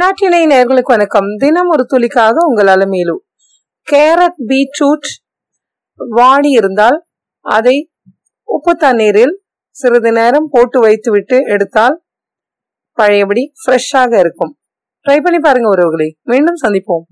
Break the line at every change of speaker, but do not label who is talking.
நாட்டினை நேர்களுக்கு வணக்கம். தினம் ஒரு துளிக்காக உங்கள் அலமேலு கேரட் பீட்ரூட் வாடி இருந்தால் அதை உப்பு தண்ணீரில் சிறிது நேரம் போட்டு வைத்துவிட்டு எடுத்தால் பழையபடி ஃப்ரெஷ்ஷாக இருக்கும். ட்ரை பண்ணி பாருங்க உறவுகளை. மீண்டும் சந்திப்போம்.